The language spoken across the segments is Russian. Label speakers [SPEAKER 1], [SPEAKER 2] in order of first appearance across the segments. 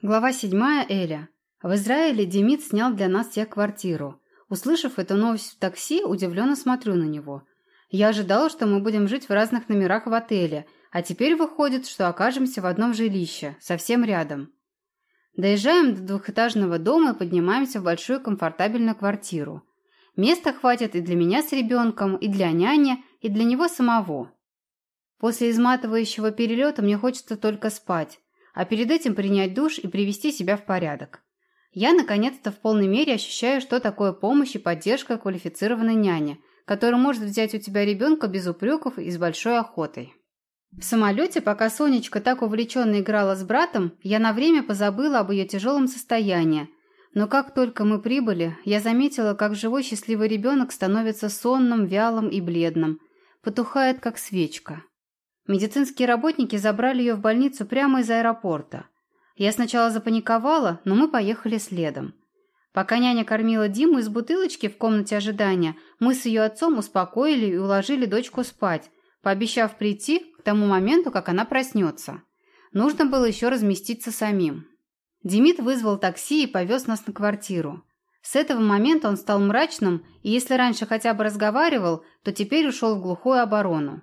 [SPEAKER 1] Глава 7. Эля. В Израиле Демид снял для нас всех квартиру. Услышав эту новость в такси, удивленно смотрю на него. Я ожидала, что мы будем жить в разных номерах в отеле, а теперь выходит, что окажемся в одном жилище, совсем рядом. Доезжаем до двухэтажного дома и поднимаемся в большую комфортабельную квартиру. Места хватит и для меня с ребенком, и для няни, и для него самого. После изматывающего перелета мне хочется только спать, а перед этим принять душ и привести себя в порядок. Я, наконец-то, в полной мере ощущаю, что такое помощь и поддержка квалифицированной няни, которая может взять у тебя ребенка без упреков и с большой охотой. В самолете, пока Сонечка так увлеченно играла с братом, я на время позабыла об ее тяжелом состоянии, но как только мы прибыли, я заметила, как живой счастливый ребенок становится сонным, вялым и бледным. Потухает, как свечка. Медицинские работники забрали ее в больницу прямо из аэропорта. Я сначала запаниковала, но мы поехали следом. Пока няня кормила Диму из бутылочки в комнате ожидания, мы с ее отцом успокоили и уложили дочку спать, пообещав прийти к тому моменту, как она проснется. Нужно было еще разместиться самим. Демид вызвал такси и повез нас на квартиру. С этого момента он стал мрачным, и если раньше хотя бы разговаривал, то теперь ушел в глухую оборону.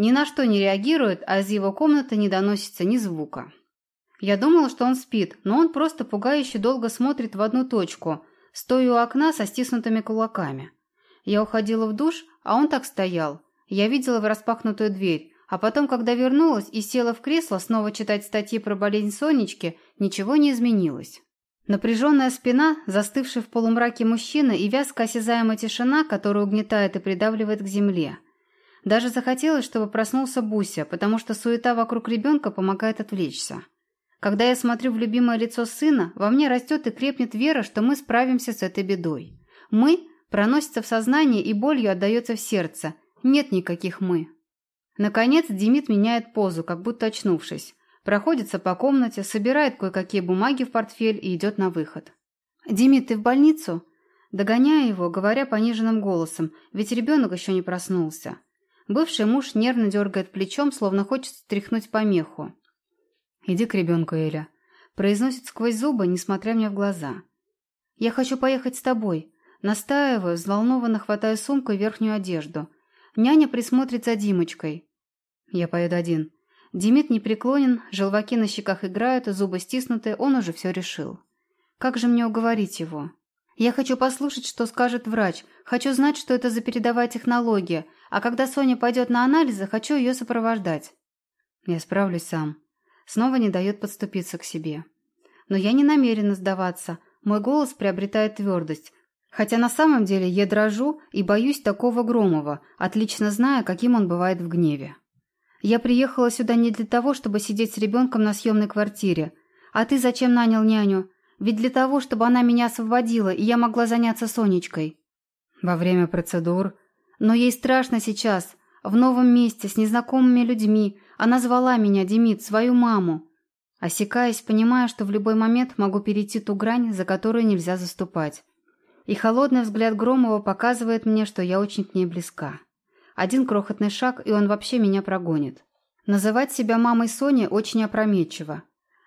[SPEAKER 1] Ни на что не реагирует, а из его комнаты не доносится ни звука. Я думала, что он спит, но он просто пугающе долго смотрит в одну точку, стоя у окна со стиснутыми кулаками. Я уходила в душ, а он так стоял. Я видела в распахнутую дверь, а потом, когда вернулась и села в кресло снова читать статьи про болезнь Сонечки, ничего не изменилось. Напряженная спина, застывший в полумраке мужчина и вязко осязаемая тишина, которая угнетает и придавливает к земле. Даже захотелось, чтобы проснулся Буся, потому что суета вокруг ребенка помогает отвлечься. Когда я смотрю в любимое лицо сына, во мне растет и крепнет вера, что мы справимся с этой бедой. «Мы» проносится в сознание и болью отдается в сердце. Нет никаких «мы». Наконец Демид меняет позу, как будто очнувшись. Проходится по комнате, собирает кое-какие бумаги в портфель и идет на выход. «Демид, ты в больницу?» Догоняя его, говоря пониженным голосом, ведь ребенок еще не проснулся. Бывший муж нервно дергает плечом, словно хочет стряхнуть помеху. «Иди к ребенку, Эля», – произносит сквозь зубы, несмотря мне в глаза. «Я хочу поехать с тобой», – настаиваю, взволнованно хватаю сумку и верхнюю одежду. Няня присмотрит за Димочкой. Я поеду один. Демид непреклонен, желваки на щеках играют, зубы стиснуты, он уже все решил. Как же мне уговорить его? Я хочу послушать, что скажет врач, хочу знать, что это за передовая технология, а когда Соня пойдет на анализы, хочу ее сопровождать. Я справлюсь сам. Снова не дает подступиться к себе. Но я не намерена сдаваться, мой голос приобретает твердость, хотя на самом деле я дрожу и боюсь такого Громова, отлично зная, каким он бывает в гневе. Я приехала сюда не для того, чтобы сидеть с ребенком на съемной квартире. А ты зачем нанял няню? Ведь для того, чтобы она меня освободила, и я могла заняться Сонечкой. Во время процедур. Но ей страшно сейчас. В новом месте, с незнакомыми людьми. Она звала меня, Демид, свою маму. Осекаясь, понимая, что в любой момент могу перейти ту грань, за которую нельзя заступать. И холодный взгляд Громова показывает мне, что я очень к ней близка. Один крохотный шаг, и он вообще меня прогонит. Называть себя мамой Сони очень опрометчиво.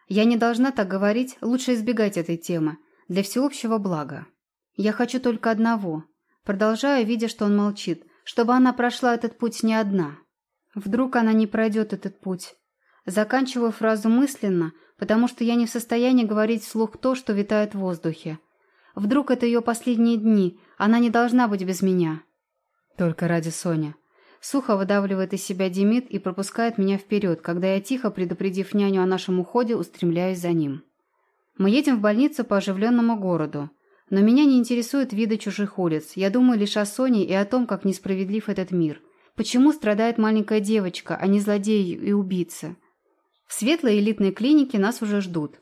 [SPEAKER 1] Я не должна так говорить, лучше избегать этой темы. Для всеобщего блага. Я хочу только одного. Продолжаю, видя, что он молчит, чтобы она прошла этот путь не одна. Вдруг она не пройдет этот путь. Заканчиваю фразу мысленно, потому что я не в состоянии говорить вслух то, что витает в воздухе. Вдруг это ее последние дни, она не должна быть без меня. Только ради Сони. Сухо выдавливает из себя Демид и пропускает меня вперед, когда я, тихо предупредив няню о нашем уходе, устремляюсь за ним. Мы едем в больницу по оживленному городу. Но меня не интересуют виды чужих улиц. Я думаю лишь о Соне и о том, как несправедлив этот мир. Почему страдает маленькая девочка, а не злодей и убийца? В светлой элитной клинике нас уже ждут.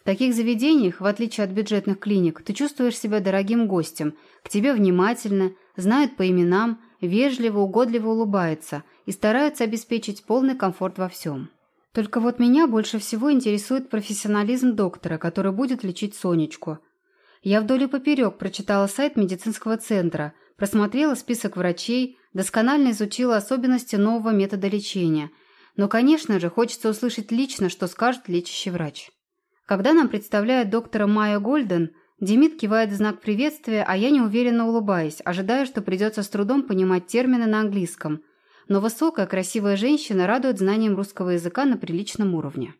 [SPEAKER 1] В таких заведениях, в отличие от бюджетных клиник, ты чувствуешь себя дорогим гостем. К тебе внимательно, знают по именам, вежливо, угодливо улыбаются и стараются обеспечить полный комфорт во всем. Только вот меня больше всего интересует профессионализм доктора, который будет лечить Сонечку. Я вдоль и поперек прочитала сайт медицинского центра, просмотрела список врачей, досконально изучила особенности нового метода лечения. Но, конечно же, хочется услышать лично, что скажет лечащий врач. Когда нам представляет доктора Майя Гольден, Демид кивает в знак приветствия, а я неуверенно улыбаюсь, ожидая, что придется с трудом понимать термины на английском. Но высокая, красивая женщина радует знанием русского языка на приличном уровне.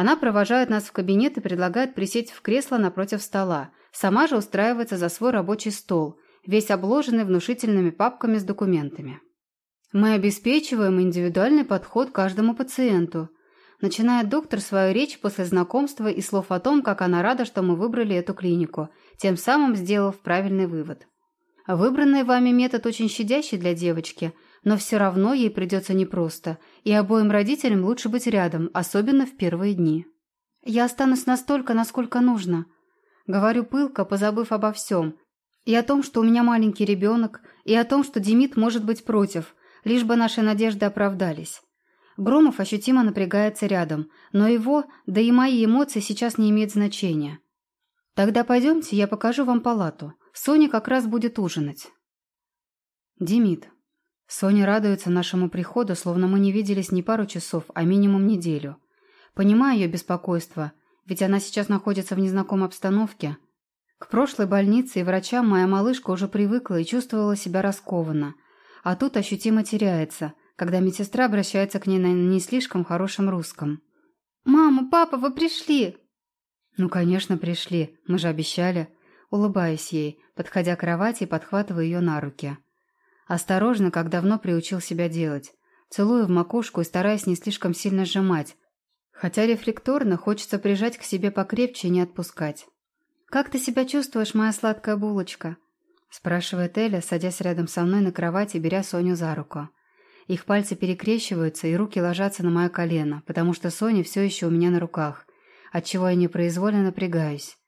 [SPEAKER 1] Она провожает нас в кабинет и предлагает присесть в кресло напротив стола. Сама же устраивается за свой рабочий стол, весь обложенный внушительными папками с документами. Мы обеспечиваем индивидуальный подход каждому пациенту. Начинает доктор свою речь после знакомства и слов о том, как она рада, что мы выбрали эту клинику, тем самым сделав правильный вывод. Выбранный вами метод очень щадящий для девочки, но все равно ей придется непросто, и обоим родителям лучше быть рядом, особенно в первые дни. Я останусь настолько, насколько нужно. Говорю пылко, позабыв обо всем. И о том, что у меня маленький ребенок, и о том, что Демид может быть против, лишь бы наши надежды оправдались. Громов ощутимо напрягается рядом, но его, да и мои эмоции сейчас не имеют значения. Тогда пойдемте, я покажу вам палату. Соня как раз будет ужинать. Демид. Соня радуется нашему приходу, словно мы не виделись не пару часов, а минимум неделю. Понимаю ее беспокойство, ведь она сейчас находится в незнакомой обстановке. К прошлой больнице и врачам моя малышка уже привыкла и чувствовала себя раскованно – а тут ощутимо теряется, когда медсестра обращается к ней на не слишком хорошем русском. «Мама, папа, вы пришли!» «Ну, конечно, пришли. Мы же обещали». Улыбаюсь ей, подходя к кровати и подхватываю ее на руки. Осторожно, как давно приучил себя делать. Целую в макушку и стараясь не слишком сильно сжимать, хотя рефлекторно хочется прижать к себе покрепче и не отпускать. «Как ты себя чувствуешь, моя сладкая булочка?» спрашивает Эля, садясь рядом со мной на кровати, беря Соню за руку. Их пальцы перекрещиваются, и руки ложатся на мое колено, потому что Соня все еще у меня на руках, отчего я непроизвольно напрягаюсь.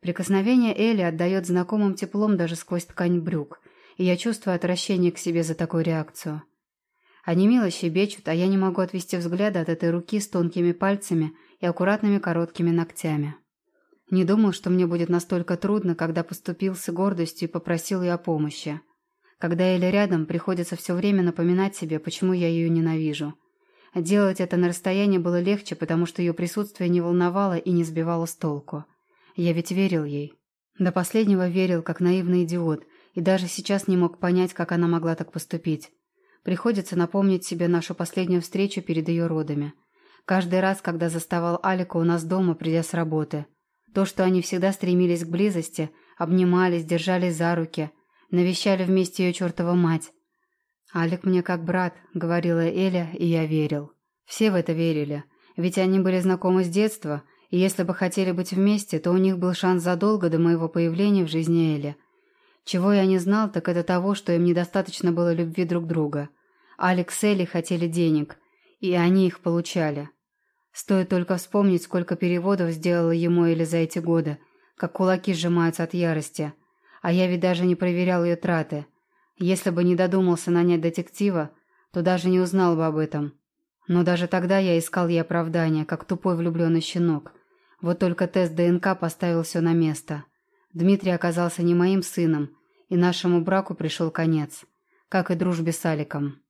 [SPEAKER 1] Прикосновение Эли отдает знакомым теплом даже сквозь ткань брюк, и я чувствую отвращение к себе за такую реакцию. Они мило щебечут, а я не могу отвести взгляда от этой руки с тонкими пальцами и аккуратными короткими ногтями. Не думал, что мне будет настолько трудно, когда поступил с гордостью и попросил ее о помощи. Когда Эля рядом, приходится все время напоминать себе, почему я ее ненавижу. Делать это на расстоянии было легче, потому что ее присутствие не волновало и не сбивало с толку. Я ведь верил ей. До последнего верил, как наивный идиот, и даже сейчас не мог понять, как она могла так поступить. Приходится напомнить себе нашу последнюю встречу перед ее родами. Каждый раз, когда заставал Алика у нас дома, придя с работы – то, что они всегда стремились к близости, обнимались, держались за руки, навещали вместе ее чертова мать. «Алик мне как брат», — говорила Эля, и я верил. Все в это верили, ведь они были знакомы с детства, и если бы хотели быть вместе, то у них был шанс задолго до моего появления в жизни Эли. Чего я не знал, так это того, что им недостаточно было любви друг друга. Алекс и Элли хотели денег, и они их получали. Стоит только вспомнить, сколько переводов сделала ему или за эти годы, как кулаки сжимаются от ярости. А я ведь даже не проверял ее траты. Если бы не додумался нанять детектива, то даже не узнал бы об этом. Но даже тогда я искал ей оправдания, как тупой влюбленный щенок. Вот только тест ДНК поставил все на место. Дмитрий оказался не моим сыном, и нашему браку пришел конец, как и дружбе с Аликом.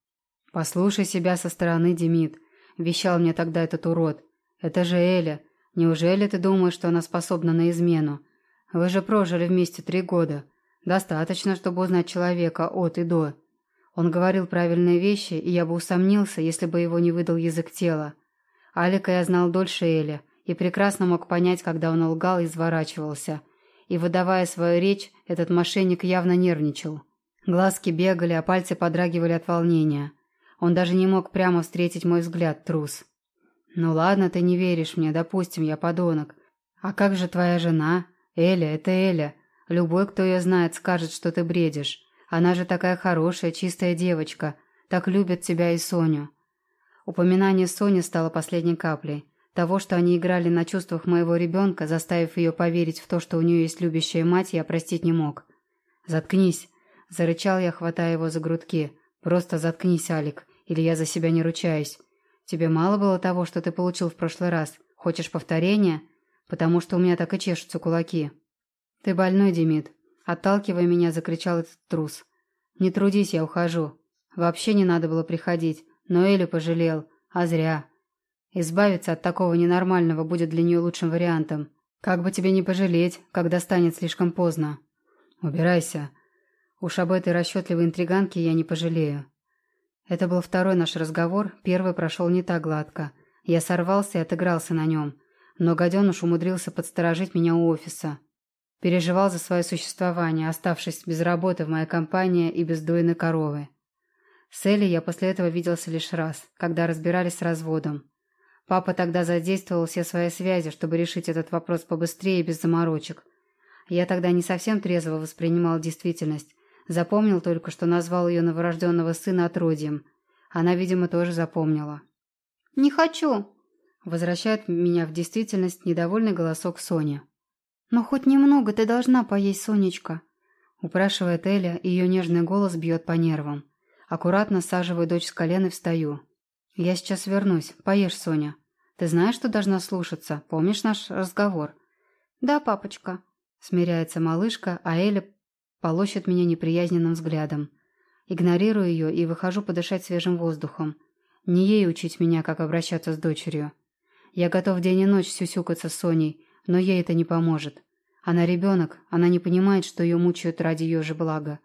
[SPEAKER 1] «Послушай себя со стороны, Демид», вещал мне тогда этот урод. «Это же Эля. Неужели ты думаешь, что она способна на измену? Вы же прожили вместе три года. Достаточно, чтобы узнать человека от и до». Он говорил правильные вещи, и я бы усомнился, если бы его не выдал язык тела. Алика я знал дольше Эли, и прекрасно мог понять, когда он лгал и изворачивался. И, выдавая свою речь, этот мошенник явно нервничал. Глазки бегали, а пальцы подрагивали от волнения. Он даже не мог прямо встретить мой взгляд, трус. «Ну ладно, ты не веришь мне, допустим, я подонок. А как же твоя жена? Эля, это Эля. Любой, кто ее знает, скажет, что ты бредишь. Она же такая хорошая, чистая девочка. Так любит тебя и Соню». Упоминание Сони стало последней каплей. Того, что они играли на чувствах моего ребенка, заставив ее поверить в то, что у нее есть любящая мать, я простить не мог. «Заткнись!» – зарычал я, хватая его за грудки. «Просто заткнись, Алик или я за себя не ручаюсь. Тебе мало было того, что ты получил в прошлый раз? Хочешь повторения? Потому что у меня так и чешутся кулаки. Ты больной, Демид. Отталкивая меня, закричал этот трус. Не трудись, я ухожу. Вообще не надо было приходить, но Элю пожалел. А зря. Избавиться от такого ненормального будет для нее лучшим вариантом. Как бы тебе не пожалеть, когда станет слишком поздно. Убирайся. Уж об этой расчетливой интриганке я не пожалею. Это был второй наш разговор, первый прошел не так гладко. Я сорвался и отыгрался на нем. Но гаденыш умудрился подсторожить меня у офиса. Переживал за свое существование, оставшись без работы в моей компании и без дойной коровы. С Элли я после этого виделся лишь раз, когда разбирались с разводом. Папа тогда задействовал все свои связи, чтобы решить этот вопрос побыстрее и без заморочек. Я тогда не совсем трезво воспринимал действительность. Запомнил только, что назвал ее новорожденного сына отродьем. Она, видимо, тоже запомнила.
[SPEAKER 2] «Не хочу!»
[SPEAKER 1] Возвращает меня в действительность недовольный голосок Сони.
[SPEAKER 2] «Но хоть немного ты должна поесть, Сонечка»,
[SPEAKER 1] упрашивает Эля, и ее нежный голос бьет по нервам. Аккуратно саживаю дочь с колен и встаю. «Я сейчас вернусь. Поешь, Соня. Ты знаешь, что должна слушаться? Помнишь наш разговор?»
[SPEAKER 2] «Да, папочка», —
[SPEAKER 1] смиряется малышка, а Эля полощет меня неприязненным взглядом. Игнорирую ее и выхожу подышать свежим воздухом. Не ей учить меня, как обращаться с дочерью. Я готов день и ночь сюсюкаться с Соней, но ей это не поможет. Она ребенок, она не понимает, что ее мучают ради ее же блага.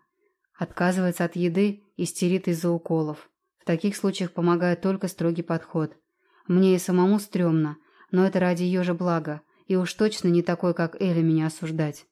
[SPEAKER 1] Отказывается от еды, истерит из-за уколов. В таких случаях помогает только строгий подход. Мне и самому стрёмно, но это ради ее же блага, и уж точно не такой, как Эля меня осуждать.